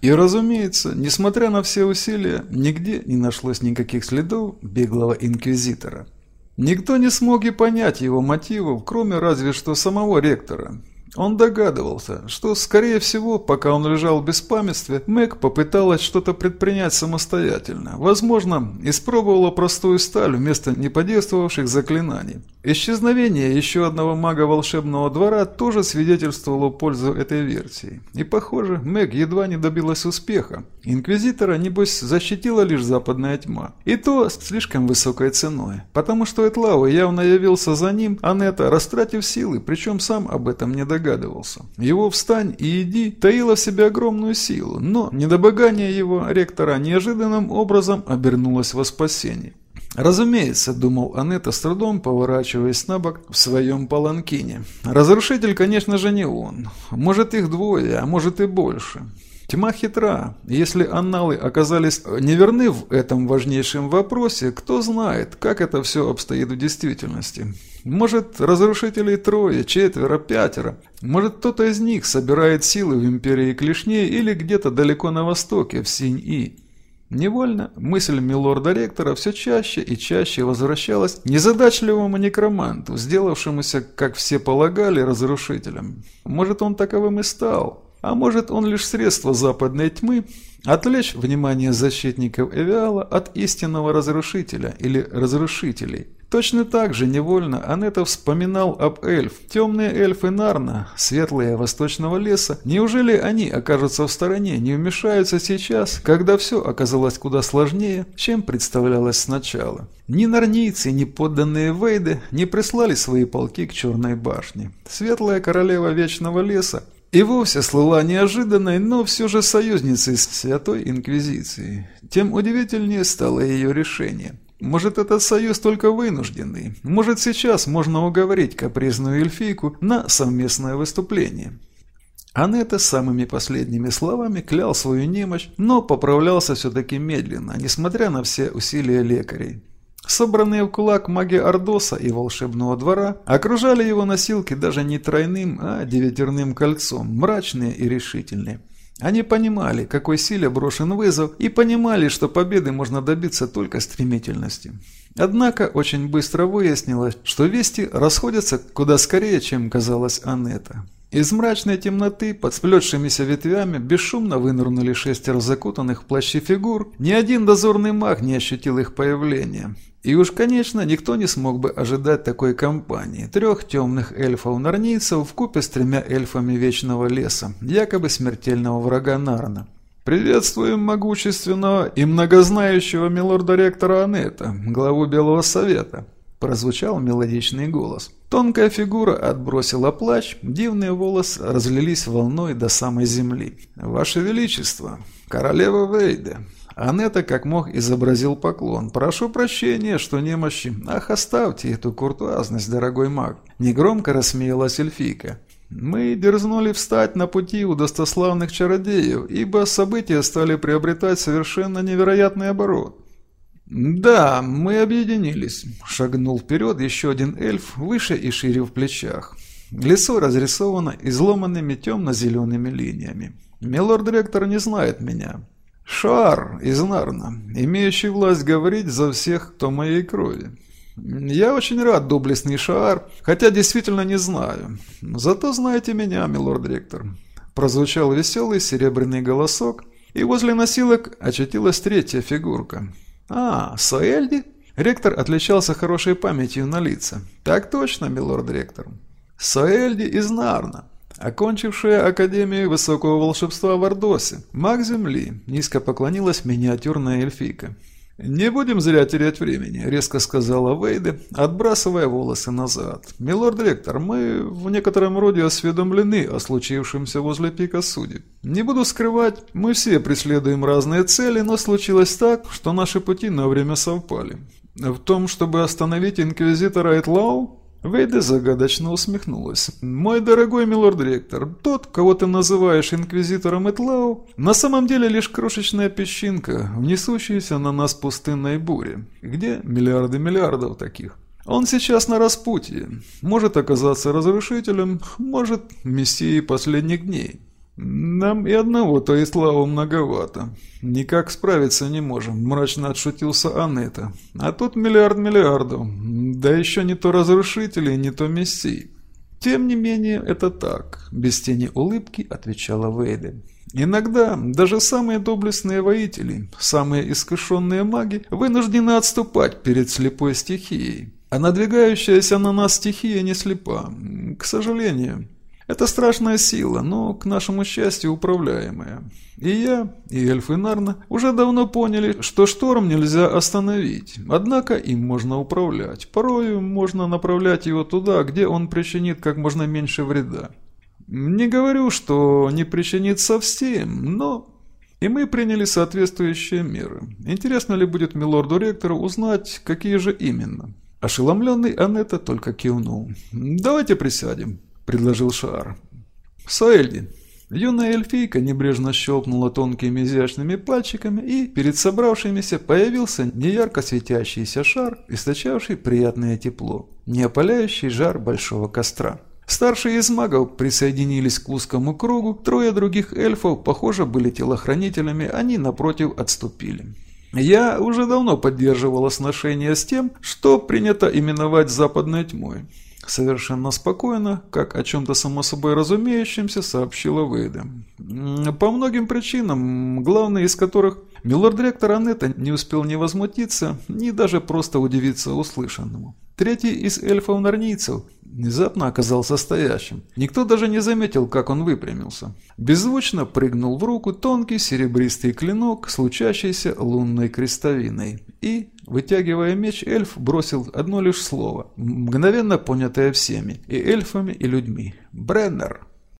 И, разумеется, несмотря на все усилия, нигде не нашлось никаких следов беглого инквизитора. Никто не смог и понять его мотивов, кроме разве что самого ректора. Он догадывался, что, скорее всего, пока он лежал в беспамятстве, Мэг попыталась что-то предпринять самостоятельно. Возможно, испробовала простую сталь вместо неподействовавших заклинаний. Исчезновение еще одного мага волшебного двора тоже свидетельствовало пользу этой версии. И, похоже, Мэг едва не добилась успеха. Инквизитора, небось, защитила лишь западная тьма. И то слишком высокой ценой. Потому что Этлау явно явился за ним, а Нета, растратив силы, причем сам об этом не догадывался догадывался. Его «встань и иди» таило в себе огромную силу, но недобогание его ректора неожиданным образом обернулось во спасение. Разумеется, думал Анетта с трудом, поворачиваясь на бок в своем паланкине. Разрушитель, конечно же, не он. Может их двое, а может и больше. Тьма хитра. Если анналы оказались неверны в этом важнейшем вопросе, кто знает, как это все обстоит в действительности. Может, разрушителей трое, четверо, пятеро. Может, кто-то из них собирает силы в империи Клешней или где-то далеко на востоке, в Синь-И. Невольно мысль милорда-ректора все чаще и чаще возвращалась незадачливому некроманту, сделавшемуся, как все полагали, разрушителем. Может, он таковым и стал. А может, он лишь средство западной тьмы отвлечь внимание защитников Эвиала от истинного разрушителя или разрушителей. Точно так же невольно Анетта вспоминал об эльф. Темные эльфы Нарна, светлые восточного леса, неужели они окажутся в стороне, не вмешаются сейчас, когда все оказалось куда сложнее, чем представлялось сначала? Ни нарнийцы, ни подданные Вейды не прислали свои полки к Черной башне. Светлая королева Вечного леса и вовсе слыла неожиданной, но все же союзницей с Святой Инквизицией. Тем удивительнее стало ее решение. Может, этот союз только вынужденный. Может, сейчас можно уговорить капризную эльфийку на совместное выступление. Анетта самыми последними словами клял свою немощь, но поправлялся все-таки медленно, несмотря на все усилия лекарей. Собранные в кулак маги Ордоса и волшебного двора окружали его носилки даже не тройным, а девятерным кольцом, мрачные и решительные. Они понимали, какой силе брошен вызов, и понимали, что победы можно добиться только стремительностью. Однако очень быстро выяснилось, что вести расходятся куда скорее, чем казалось Анетта. Из мрачной темноты, под сплетшимися ветвями, бесшумно вынырнули шестеро закутанных в плащи фигур. Ни один дозорный маг не ощутил их появления. И уж, конечно, никто не смог бы ожидать такой компании. Трех темных эльфов-нарнийцев в купе с тремя эльфами Вечного Леса, якобы смертельного врага Нарна. «Приветствуем могущественного и многознающего милорда-ректора Анетта, главу Белого Совета», – прозвучал мелодичный голос. Тонкая фигура отбросила плащ, дивные волосы разлились волной до самой земли. «Ваше Величество, королева Вейде!» Анетта как мог изобразил поклон. «Прошу прощения, что немощи. Ах, оставьте эту куртуазность, дорогой маг!» Негромко рассмеялась эльфийка. «Мы дерзнули встать на пути у достославных чародеев, ибо события стали приобретать совершенно невероятный оборот. «Да, мы объединились», – шагнул вперед еще один эльф, выше и шире в плечах. Лицо разрисовано изломанными темно-зелеными линиями. «Милорд-ректор не знает меня. Шар из Нарна, имеющий власть говорить за всех, кто моей крови. Я очень рад, доблестный Шаар, хотя действительно не знаю. Зато знаете меня, милорд-ректор». Прозвучал веселый серебряный голосок, и возле носилок очутилась третья фигурка – «А, Соэльди?» Ректор отличался хорошей памятью на лица. «Так точно, милорд-ректор. Соэльди из Нарна, окончившая Академию Высокого Волшебства в Ордосе. Маг Земли», – низко поклонилась миниатюрная эльфийка. «Не будем зря терять времени», – резко сказала Вейде, отбрасывая волосы назад. «Милорд-ректор, мы в некотором роде осведомлены о случившемся возле пика судеб. Не буду скрывать, мы все преследуем разные цели, но случилось так, что наши пути на время совпали. В том, чтобы остановить инквизитора Этлау, Вейда загадочно усмехнулась. «Мой дорогой милорд-ректор, тот, кого ты называешь инквизитором Этлау, на самом деле лишь крошечная песчинка, внесущаяся на нас пустынной буре. Где миллиарды миллиардов таких?» Он сейчас на распутье. Может оказаться разрушителем, может мессией последних дней. «Нам и одного то и славы многовато. Никак справиться не можем», – мрачно отшутился Анетта. «А тут миллиард миллиардов. Да еще не то разрушителей, не то мессий». «Тем не менее, это так», – без тени улыбки отвечала Вейда. Иногда даже самые доблестные воители, самые искушенные маги вынуждены отступать перед слепой стихией. А надвигающаяся на нас стихия не слепа, к сожалению. Это страшная сила, но, к нашему счастью, управляемая. И я, и эльфы Нарна уже давно поняли, что шторм нельзя остановить, однако им можно управлять. Порою можно направлять его туда, где он причинит как можно меньше вреда. Не говорю, что не причинит совсем, но... И мы приняли соответствующие меры. Интересно ли будет милорду-ректору узнать, какие же именно? Ошеломленный Анетта только кивнул. «Давайте присядем», – предложил Шар. «Саэльди». Юная эльфийка небрежно щелкнула тонкими изящными пальчиками, и перед собравшимися появился неярко светящийся шар, источавший приятное тепло, не опаляющий жар большого костра. Старшие из магов присоединились к узкому кругу, трое других эльфов, похоже, были телохранителями, они, напротив, отступили. Я уже давно поддерживал сношение с тем, что принято именовать западной тьмой. Совершенно спокойно, как о чем-то само собой разумеющемся, сообщила Вейда. По многим причинам, главной из которых милорд-ректор Анетта не успел ни возмутиться, ни даже просто удивиться услышанному. Третий из эльфов-нарнийцев внезапно оказался стоящим. Никто даже не заметил, как он выпрямился. Беззвучно прыгнул в руку тонкий серебристый клинок с лучащейся лунной крестовиной. И, вытягивая меч, эльф бросил одно лишь слово, мгновенно понятое всеми, и эльфами, и людьми. «Бреннер!»